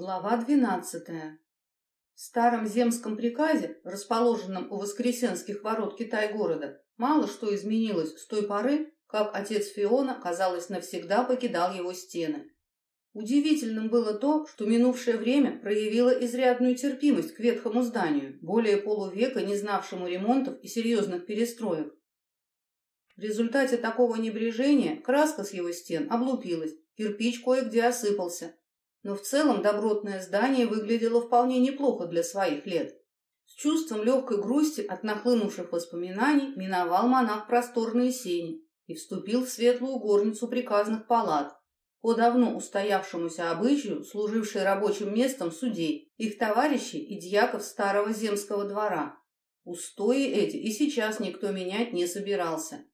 Глава двенадцатая. В старом земском приказе, расположенном у Воскресенских ворот Китай-города, мало что изменилось с той поры, как отец Фиона, казалось, навсегда покидал его стены. Удивительным было то, что минувшее время проявило изрядную терпимость к ветхому зданию, более полувека не знавшему ремонтов и серьезных перестроек. В результате такого небрежения краска с его стен облупилась, кирпич кое-где осыпался, но в целом добротное здание выглядело вполне неплохо для своих лет. С чувством легкой грусти от нахлынувших воспоминаний миновал монах просторные сени и вступил в светлую горницу приказных палат, по давно устоявшемуся обычаю, служившей рабочим местом судей, их товарищей и дьяков старого земского двора. Устои эти и сейчас никто менять не собирался.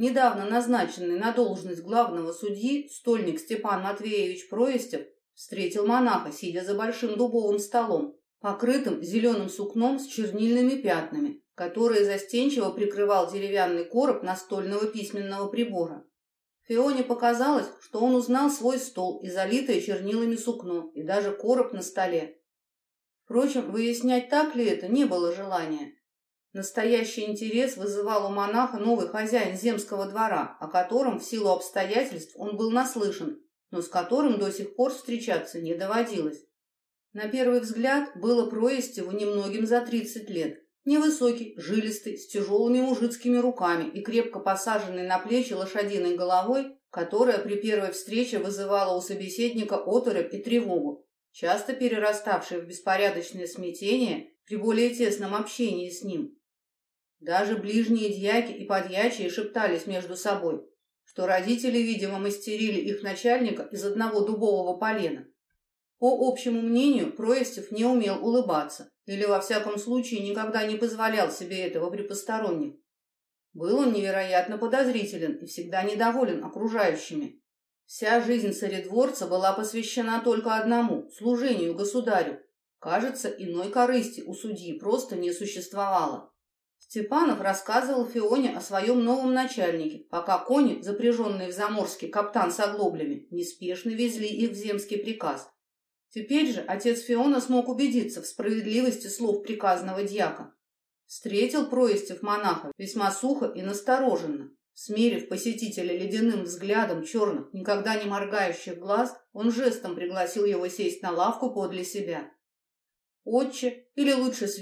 Недавно назначенный на должность главного судьи стольник Степан Матвеевич Проестев встретил монаха, сидя за большим дубовым столом, покрытым зеленым сукном с чернильными пятнами, которые застенчиво прикрывал деревянный короб настольного письменного прибора. Фионе показалось, что он узнал свой стол и залитое чернилами сукно, и даже короб на столе. Впрочем, выяснять, так ли это, не было желания. Настоящий интерес вызывал у монаха новый хозяин земского двора, о котором в силу обстоятельств он был наслышан, но с которым до сих пор встречаться не доводилось. На первый взгляд было Проестеву немногим за тридцать лет. Невысокий, жилистый, с тяжелыми мужицкими руками и крепко посаженный на плечи лошадиной головой, которая при первой встрече вызывала у собеседника оторопь и тревогу, часто перераставшие в беспорядочное смятение при более тесном общении с ним. Даже ближние дьяки и подьячие шептались между собой, что родители, видимо, мастерили их начальника из одного дубового полена. По общему мнению, Проестев не умел улыбаться, или, во всяком случае, никогда не позволял себе этого при посторонних. Был он невероятно подозрителен и всегда недоволен окружающими. Вся жизнь царедворца была посвящена только одному – служению государю. Кажется, иной корысти у судьи просто не существовало. Степанов рассказывал Фионе о своем новом начальнике, пока кони, запряженные в заморский каптан с оглоблями, неспешно везли их в земский приказ. Теперь же отец Фиона смог убедиться в справедливости слов приказного дьяка. Встретил Проестев монаха весьма сухо и настороженно. Смерив посетителя ледяным взглядом черных, никогда не моргающих глаз, он жестом пригласил его сесть на лавку подле себя. «Отче, или лучше с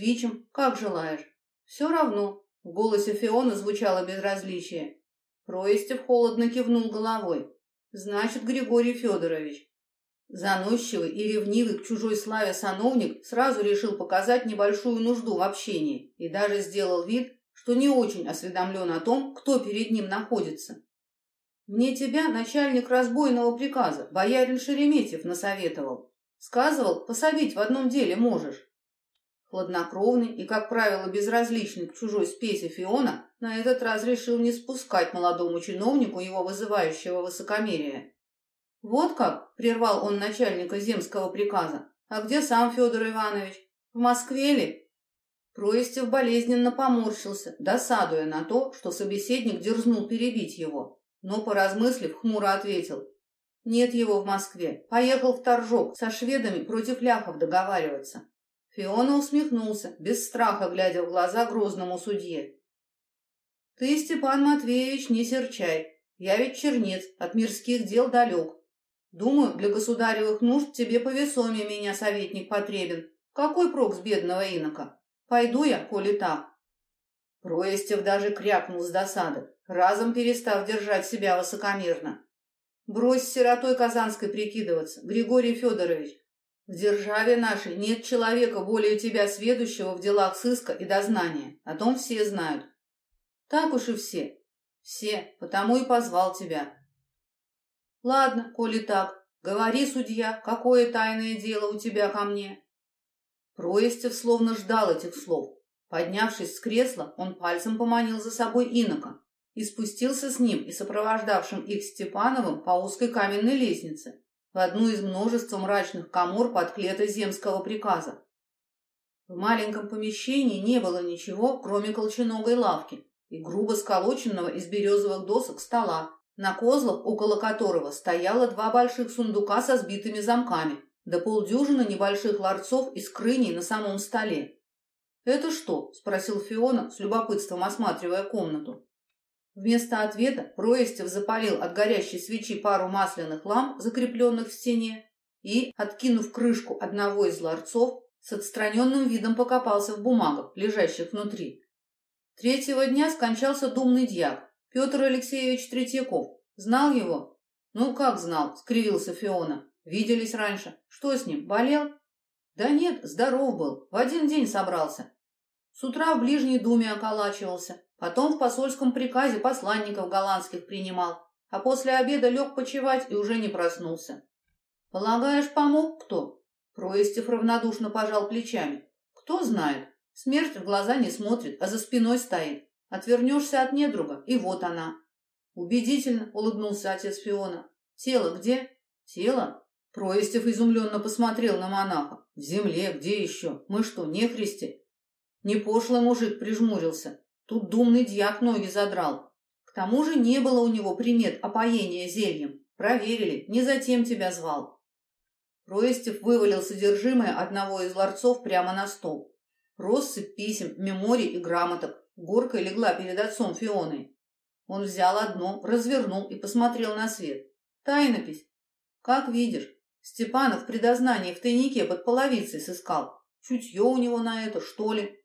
как желаешь». «Все равно», — в голосе Фиона звучало безразличие. Проистев холодно кивнул головой. «Значит, Григорий Федорович». Заносчивый и ревнивый к чужой славе сановник сразу решил показать небольшую нужду в общении и даже сделал вид, что не очень осведомлен о том, кто перед ним находится. «Мне тебя начальник разбойного приказа, боярин Шереметьев, насоветовал. Сказывал, пособить в одном деле можешь. Хладнокровный и, как правило, безразличный к чужой спеси Фиона на этот раз решил не спускать молодому чиновнику его вызывающего высокомерия. «Вот как?» — прервал он начальника земского приказа. «А где сам Федор Иванович? В Москве ли?» Проистев болезненно поморщился, досадуя на то, что собеседник дерзнул перебить его, но, поразмыслив, хмуро ответил. «Нет его в Москве. Поехал в Торжок со шведами против ляхов договариваться. Фиона усмехнулся, без страха глядя в глаза грозному судье. «Ты, Степан Матвеевич, не серчай. Я ведь чернец, от мирских дел далек. Думаю, для государевых нужд тебе по весоме меня советник потребен. Какой прок с бедного инока? Пойду я, коли так». Проестев даже крякнул с досады, разом перестав держать себя высокомерно. «Брось сиротой казанской прикидываться, Григорий Федорович. В державе нашей нет человека более тебя сведущего в делах сыска и дознания. О том все знают. Так уж и все. Все, потому и позвал тебя. Ладно, коли так, говори, судья, какое тайное дело у тебя ко мне? Проестев словно ждал этих слов. Поднявшись с кресла, он пальцем поманил за собой инока и спустился с ним и сопровождавшим их Степановым по узкой каменной лестнице в одну из множества мрачных комор под клетой земского приказа. В маленьком помещении не было ничего, кроме колченогой лавки и грубо сколоченного из березовых досок стола, на козлах, около которого стояло два больших сундука со сбитыми замками, до полдюжины небольших ларцов и скрыней на самом столе. «Это что?» – спросил Фиона, с любопытством осматривая комнату. Вместо ответа Проестев запалил от горящей свечи пару масляных ламп, закрепленных в стене, и, откинув крышку одного из ларцов, с отстраненным видом покопался в бумагах, лежащих внутри. Третьего дня скончался думный дьяк, Петр Алексеевич Третьяков. Знал его? Ну, как знал, скривился Фиона. Виделись раньше. Что с ним, болел? Да нет, здоров был. В один день собрался. С утра в ближней думе околачивался. Потом в посольском приказе посланников голландских принимал. А после обеда лег почевать и уже не проснулся. Полагаешь, помог кто? Проистев равнодушно пожал плечами. Кто знает. Смерть в глаза не смотрит, а за спиной стоит. Отвернешься от недруга, и вот она. Убедительно, улыбнулся отец Фиона. Тело где? Тело? Проистев изумленно посмотрел на монаха. В земле, где еще? Мы что, не христи? Не пошлый мужик прижмурился. Тут думный дьяк ноги задрал. К тому же не было у него примет опоения зельем. Проверили, не затем тебя звал. Проистев вывалил содержимое одного из ларцов прямо на стол. Россыпь писем, меморий и грамоток. Горка легла перед отцом Фионой. Он взял одно, развернул и посмотрел на свет. Тайнопись. Как видишь, Степанов при дознании в тайнике под половицей сыскал. Чутье у него на это, что ли?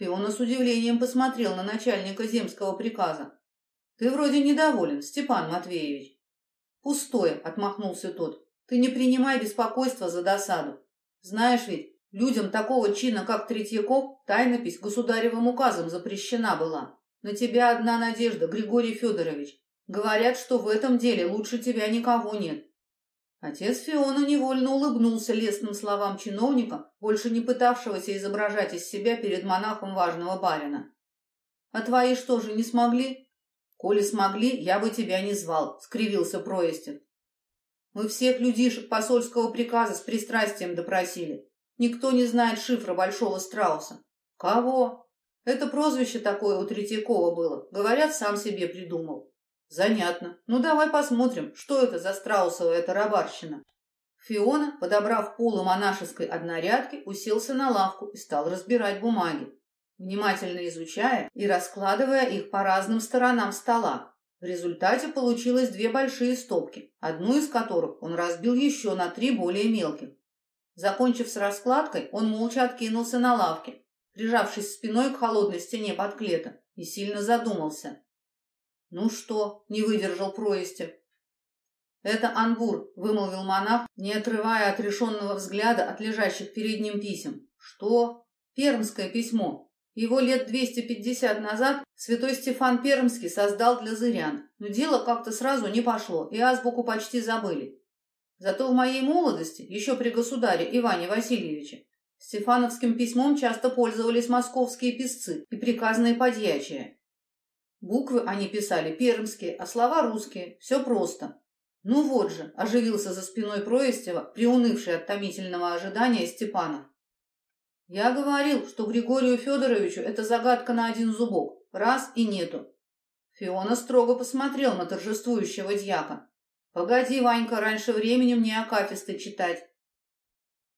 Фиона с удивлением посмотрел на начальника земского приказа. Ты вроде недоволен, Степан Матвеевич. Пустое, отмахнулся тот. Ты не принимай беспокойства за досаду. Знаешь ведь, Людям такого чина, как Третьяков, тайнопись государевым указом запрещена была. На тебя одна надежда, Григорий Федорович. Говорят, что в этом деле лучше тебя никого нет. Отец Фиона невольно улыбнулся лестным словам чиновника, больше не пытавшегося изображать из себя перед монахом важного барина. «А твои что же, не смогли?» «Коли смогли, я бы тебя не звал», — скривился Проестев. «Мы всех людишек посольского приказа с пристрастием допросили. Никто не знает шифра Большого Страуса. Кого? Это прозвище такое у Третьякова было. Говорят, сам себе придумал. Занятно. Ну, давай посмотрим, что это за страусовая тарабарщина. Фиона, подобрав полу монашеской однорядки, уселся на лавку и стал разбирать бумаги, внимательно изучая и раскладывая их по разным сторонам стола. В результате получилось две большие стопки, одну из которых он разбил еще на три более мелких. Закончив с раскладкой, он молча откинулся на лавке, прижавшись спиной к холодной стене подклета, и сильно задумался. «Ну что?» — не выдержал Проистев. «Это Анбур», — вымолвил монах, не отрывая отрешенного взгляда от лежащих перед ним писем. «Что?» «Пермское письмо. Его лет 250 назад святой Стефан Пермский создал для зырян, но дело как-то сразу не пошло, и азбуку почти забыли. Зато в моей молодости, еще при государе Иване Васильевиче, Стефановским письмом часто пользовались московские писцы и приказные подьячие. Буквы они писали пермские, а слова русские. Все просто. Ну вот же, оживился за спиной Проистева, приунывший от томительного ожидания Степанов. Я говорил, что Григорию Федоровичу это загадка на один зубок. Раз и нету. Фиона строго посмотрел на торжествующего дьяка. «Погоди, Ванька, раньше времени мне акафисты читать».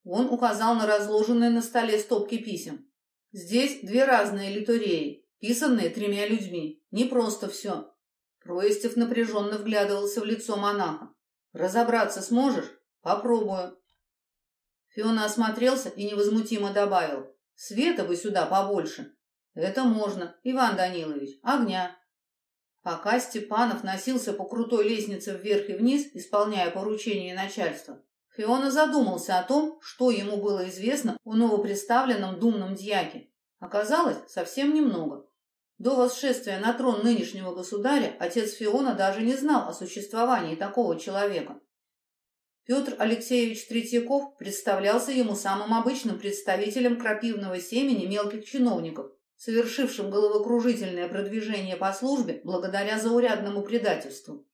Он указал на разложенные на столе стопки писем. «Здесь две разные литуреи, писанные тремя людьми. Не просто все». Проистев напряженно вглядывался в лицо монаха. «Разобраться сможешь? Попробую». Фиона осмотрелся и невозмутимо добавил. «Света бы сюда побольше». «Это можно, Иван Данилович. Огня». Пока Степанов носился по крутой лестнице вверх и вниз, исполняя поручения начальства, Фиона задумался о том, что ему было известно о новоприставленном думном дьяке. Оказалось, совсем немного. До восшествия на трон нынешнего государя отец Фиона даже не знал о существовании такого человека. Петр Алексеевич Третьяков представлялся ему самым обычным представителем крапивного семени мелких чиновников, совершившим головокружительное продвижение по службе благодаря заурядному предательству.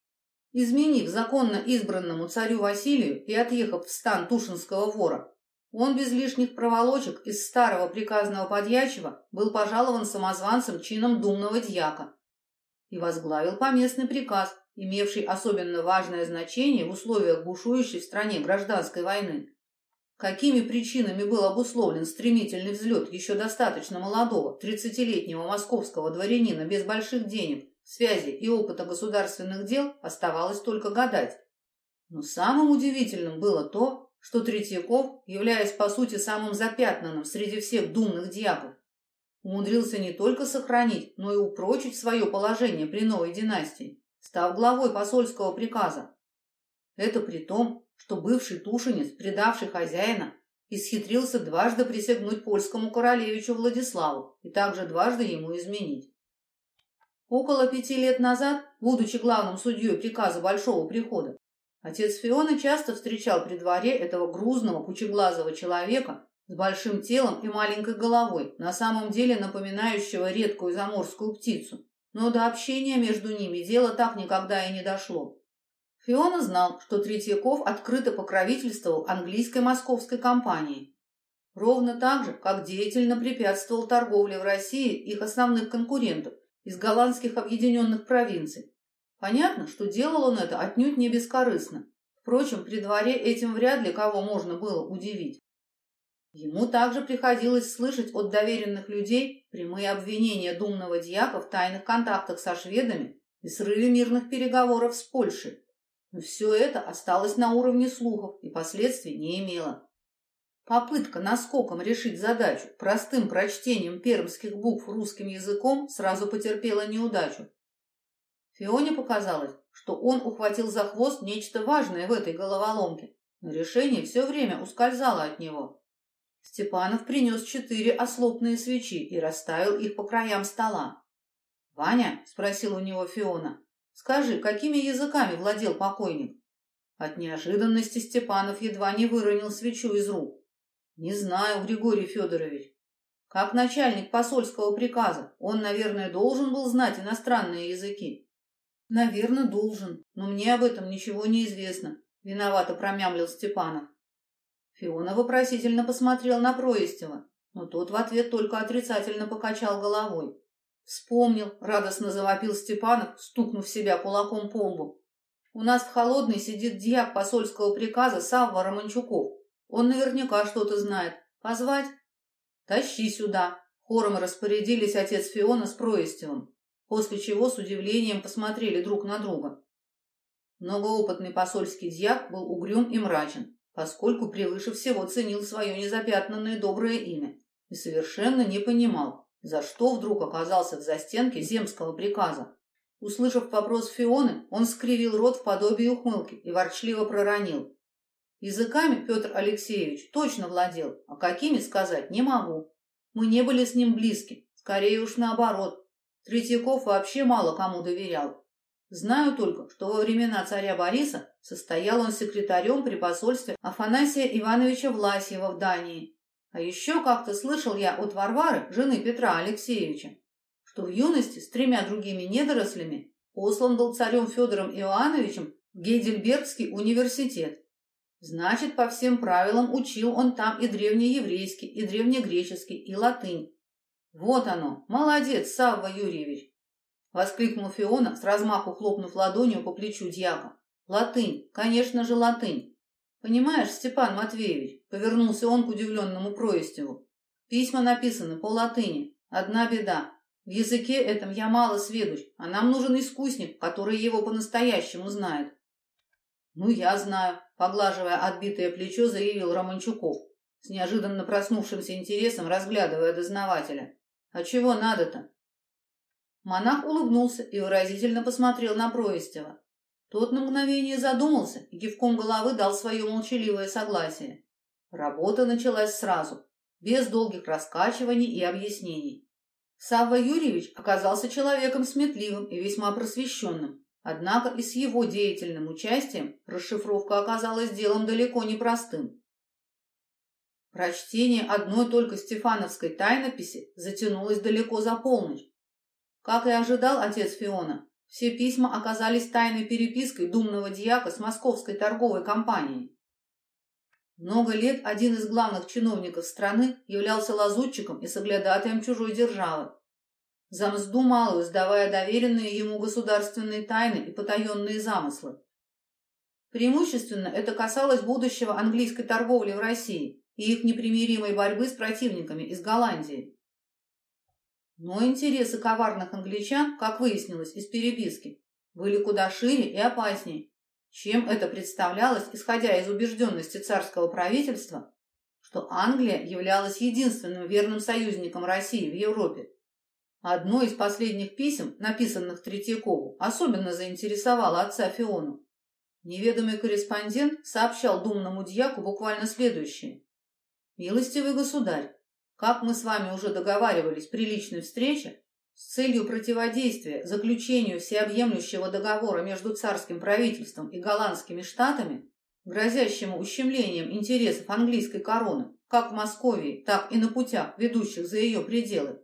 Изменив законно избранному царю Василию и отъехав в стан Тушинского вора, он без лишних проволочек из старого приказного подьячего был пожалован самозванцем чином думного дьяка и возглавил поместный приказ, имевший особенно важное значение в условиях бушующей в стране гражданской войны. какими причинами был обусловлен стремительный взлет еще достаточно молодого, 30-летнего московского дворянина без больших денег, связи и опыта государственных дел, оставалось только гадать. Но самым удивительным было то, что Третьяков, являясь по сути самым запятнанным среди всех думных дьяков, умудрился не только сохранить, но и упрочить свое положение при новой династии, став главой посольского приказа. Это при том, что бывший тушенец, предавший хозяина, исхитрился дважды присягнуть польскому королевичу Владиславу и также дважды ему изменить. Около пяти лет назад, будучи главным судьей приказа Большого Прихода, отец Фиона часто встречал при дворе этого грузного, пучеглазого человека с большим телом и маленькой головой, на самом деле напоминающего редкую заморскую птицу. Но до общения между ними дело так никогда и не дошло. Фиона знал, что Третьяков открыто покровительствовал английской московской компании. Ровно так же, как деятельно препятствовал торговле в России их основных конкурентов из голландских объединенных провинций. Понятно, что делал он это отнюдь не бескорыстно. Впрочем, при дворе этим вряд ли кого можно было удивить. Ему также приходилось слышать от доверенных людей прямые обвинения думного дьяка в тайных контактах со шведами и срыве мирных переговоров с Польшей. Но все это осталось на уровне слухов и последствий не имело. Попытка наскоком решить задачу простым прочтением пермских букв русским языком сразу потерпела неудачу. Фионе показалось, что он ухватил за хвост нечто важное в этой головоломке, но решение все время ускользало от него. Степанов принес четыре ослопные свечи и расставил их по краям стола. «Ваня?» — спросил у него Фиона. Скажи, какими языками владел покойник? От неожиданности Степанов едва не выронил свечу из рук. Не знаю, Григорий Федорович. Как начальник посольского приказа, он, наверное, должен был знать иностранные языки. Наверное, должен, но мне об этом ничего не известно, виновато промямлил Степанов. Фиона вопросительно посмотрел на Проистева, но тот в ответ только отрицательно покачал головой. Вспомнил, радостно завопил Степанов, стукнув себя кулаком по лбу. У нас в холодной сидит дьяк посольского приказа Савва Романчуков. Он наверняка что-то знает. Позвать? Тащи сюда. Хором распорядились отец Фиона с Проистевым, после чего с удивлением посмотрели друг на друга. Многоопытный посольский дьяк был угрюм и мрачен, поскольку превыше всего ценил свое незапятнанное доброе имя и совершенно не понимал, за что вдруг оказался в застенке земского приказа? Услышав вопрос Фионы, он скривил рот в подобии ухмылки и ворчливо проронил. Языками Петр Алексеевич точно владел, а какими сказать не могу. Мы не были с ним близки, скорее уж наоборот. Третьяков вообще мало кому доверял. Знаю только, что во времена царя Бориса состоял он секретарем при посольстве Афанасия Ивановича Власьева в Дании а еще как-то слышал я от Варвары, жены Петра Алексеевича, что в юности с тремя другими недорослями послан был царем Федором Иоанновичем в Гейдельбергский университет. Значит, по всем правилам учил он там и древнееврейский, и древнегреческий, и латынь. Вот оно, молодец, Савва Юрьевич! Воскликнул Фиона, с размаху хлопнув ладонью по плечу дьяка. Латынь, конечно же, латынь. Понимаешь, Степан Матвеевич, повернулся он к удивленному Проистеву. Письма написаны по латыни. Одна беда. В языке этом я мало сведущ, а нам нужен искусник, который его по-настоящему знает. Ну, я знаю, поглаживая отбитое плечо, заявил Романчуков, с неожиданно проснувшимся интересом разглядывая дознавателя. А чего надо-то? Монах улыбнулся и выразительно посмотрел на Проистева. Тот на мгновение задумался и кивком головы дал свое молчаливое согласие. Работа началась сразу, без долгих раскачиваний и объяснений. Савва Юрьевич оказался человеком сметливым и весьма просвещенным, однако и с его деятельным участием расшифровка оказалась делом далеко не простым. Прочтение одной только стефановской тайнописи затянулось далеко за полночь. Как и ожидал отец Фиона, все письма оказались тайной перепиской думного дьяка с московской торговой компанией. Много лет один из главных чиновников страны являлся лазутчиком и соглядатаем чужой державы. За мзду малую, сдавая доверенные ему государственные тайны и потаенные замыслы. Преимущественно это касалось будущего английской торговли в России и их непримиримой борьбы с противниками из Голландии. Но интересы коварных англичан, как выяснилось из переписки, были куда шире и опаснее, чем это представлялось, исходя из убежденности царского правительства, что Англия являлась единственным верным союзником России в Европе. Одно из последних писем, написанных Третьякову, особенно заинтересовало отца Фиону. Неведомый корреспондент сообщал думному дьяку буквально следующее. «Милостивый государь, как мы с вами уже договаривались при личной встрече, с целью противодействия заключению всеобъемлющего договора между царским правительством и голландскими штатами, грозящему ущемлением интересов английской короны, как в Москве, так и на путях, ведущих за ее пределы,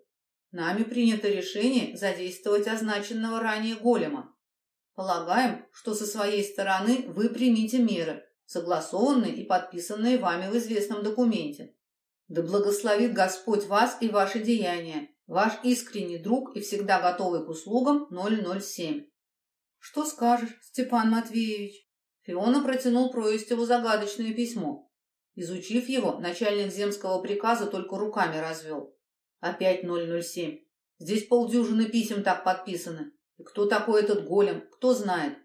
нами принято решение задействовать означенного ранее голема. Полагаем, что со своей стороны вы примите меры, согласованные и подписанные вами в известном документе, да благословит Господь вас и ваши деяния, ваш искренний друг и всегда готовый к услугам 007. Что скажешь, Степан Матвеевич? Фиона протянул Проистеву загадочное письмо. Изучив его, начальник земского приказа только руками развел. Опять 007. Здесь полдюжины писем так подписаны. И кто такой этот голем, кто знает.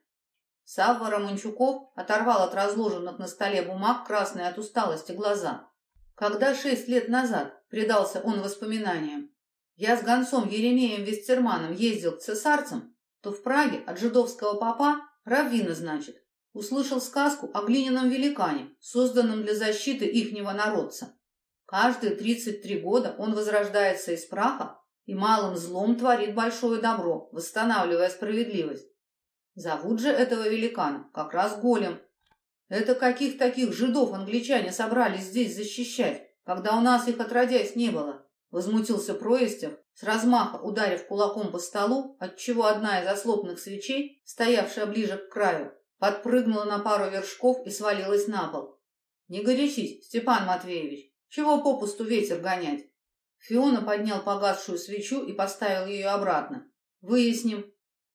Савва Романчуков оторвал от разложенных на столе бумаг красные от усталости глаза. Когда шесть лет назад предался он воспоминаниям, я с гонцом Еремеем Вестерманом ездил к цесарцам, то в Праге от жидовского папа, раввина значит, услышал сказку о глиняном великане, созданном для защиты ихнего народца. Каждые 33 года он возрождается из праха и малым злом творит большое добро, восстанавливая справедливость. Зовут же этого великана как раз Голем, это каких таких жидов англичане собрались здесь защищать, когда у нас их отродясь не было? Возмутился Проистев, с размаха ударив кулаком по столу, отчего одна из ослопных свечей, стоявшая ближе к краю, подпрыгнула на пару вершков и свалилась на пол. «Не горячись, Степан Матвеевич, чего попусту ветер гонять?» Фиона поднял погасшую свечу и поставил ее обратно. «Выясним».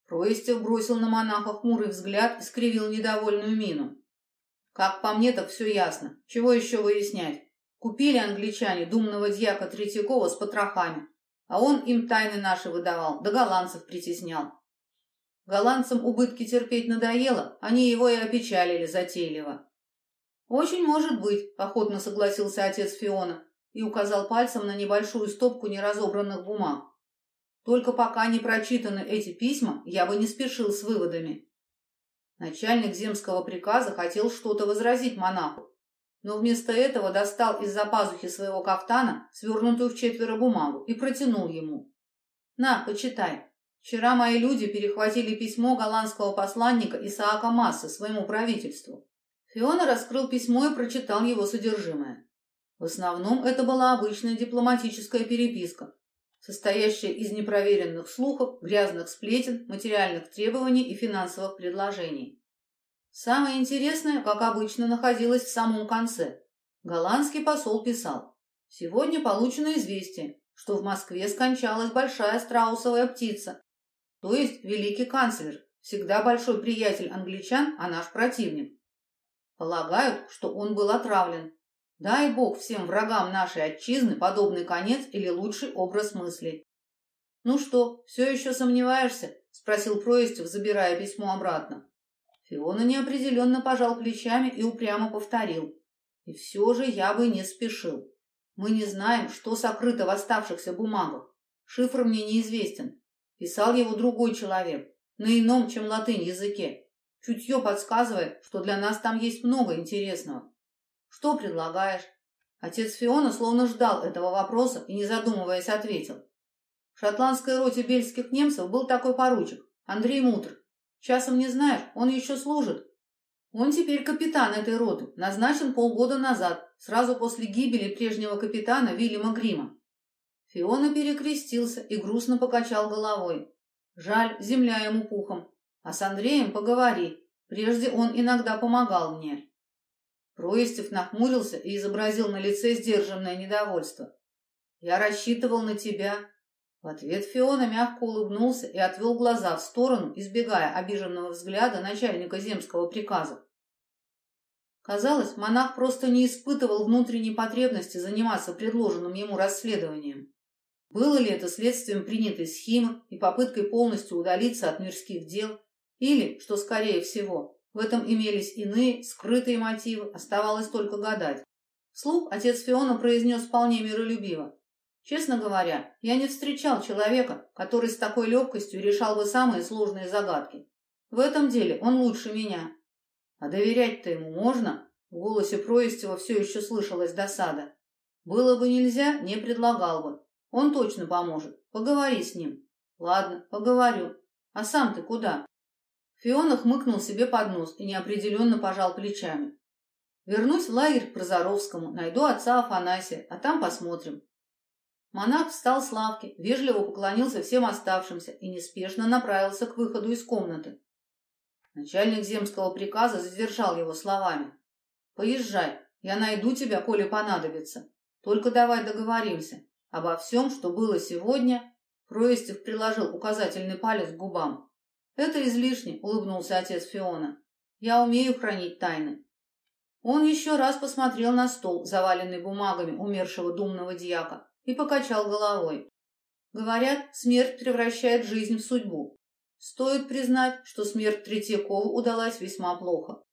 Проистев бросил на монаха хмурый взгляд и скривил недовольную мину. Как по мне, так все ясно. Чего еще выяснять? Купили англичане думного дьяка Третьякова с потрохами, а он им тайны наши выдавал, да голландцев притеснял. Голландцам убытки терпеть надоело, они его и опечалили затейливо. «Очень может быть», — охотно согласился отец Фиона и указал пальцем на небольшую стопку неразобранных бумаг. «Только пока не прочитаны эти письма, я бы не спешил с выводами. Начальник земского приказа хотел что-то возразить монаху, но вместо этого достал из-за пазухи своего кафтана свернутую в четверо бумагу и протянул ему. «На, почитай. Вчера мои люди перехватили письмо голландского посланника Исаака Масса своему правительству». Фиона раскрыл письмо и прочитал его содержимое. В основном это была обычная дипломатическая переписка, состоящая из непроверенных слухов, грязных сплетен, материальных требований и финансовых предложений. Самое интересное, как обычно, находилось в самом конце. Голландский посол писал, «Сегодня получено известие, что в Москве скончалась большая страусовая птица, то есть великий канцлер, всегда большой приятель англичан, а наш противник. Полагают, что он был отравлен, Дай Бог всем врагам нашей отчизны подобный конец или лучший образ мыслей. «Ну что, все еще сомневаешься?» — спросил Проистев, забирая письмо обратно. Фиона неопределенно пожал плечами и упрямо повторил. «И все же я бы не спешил. Мы не знаем, что сокрыто в оставшихся бумагах. Шифр мне неизвестен. Писал его другой человек, на ином, чем латынь языке. Чутье подсказывает, что для нас там есть много интересного. Что предлагаешь? Отец Фиона словно ждал этого вопроса и, не задумываясь, ответил. В шотландской роте бельских немцев был такой поручик, Андрей Мутр. Часом не знаешь, он еще служит. Он теперь капитан этой роты, назначен полгода назад, сразу после гибели прежнего капитана Вильяма Грима. Фиона перекрестился и грустно покачал головой. Жаль, земля ему пухом. А с Андреем поговори. Прежде он иногда помогал мне. Проистев нахмурился и изобразил на лице сдержанное недовольство. «Я рассчитывал на тебя». В ответ Фиона мягко улыбнулся и отвел глаза в сторону, избегая обиженного взгляда начальника земского приказа. Казалось, монах просто не испытывал внутренней потребности заниматься предложенным ему расследованием. Было ли это следствием принятой схемы и попыткой полностью удалиться от мирских дел, или, что скорее всего, в этом имелись иные, скрытые мотивы, оставалось только гадать. Вслух отец Фиона произнес вполне миролюбиво. Честно говоря, я не встречал человека, который с такой легкостью решал бы самые сложные загадки. В этом деле он лучше меня. А доверять-то ему можно? В голосе Проистева все еще слышалась досада. Было бы нельзя, не предлагал бы. Он точно поможет. Поговори с ним. Ладно, поговорю. А сам ты куда? Фиона хмыкнул себе под нос и неопределенно пожал плечами. Вернусь в лагерь к Прозоровскому, найду отца Афанасия, а там посмотрим. Монах встал с лавки, вежливо поклонился всем оставшимся и неспешно направился к выходу из комнаты. Начальник земского приказа задержал его словами. «Поезжай, я найду тебя, коли понадобится. Только давай договоримся. Обо всем, что было сегодня, Проистев приложил указательный палец к губам. «Это излишне», — улыбнулся отец Фиона. «Я умею хранить тайны». Он еще раз посмотрел на стол, заваленный бумагами умершего думного дьяка, и покачал головой. Говорят, смерть превращает жизнь в судьбу. Стоит признать, что смерть Третьякову удалась весьма плохо.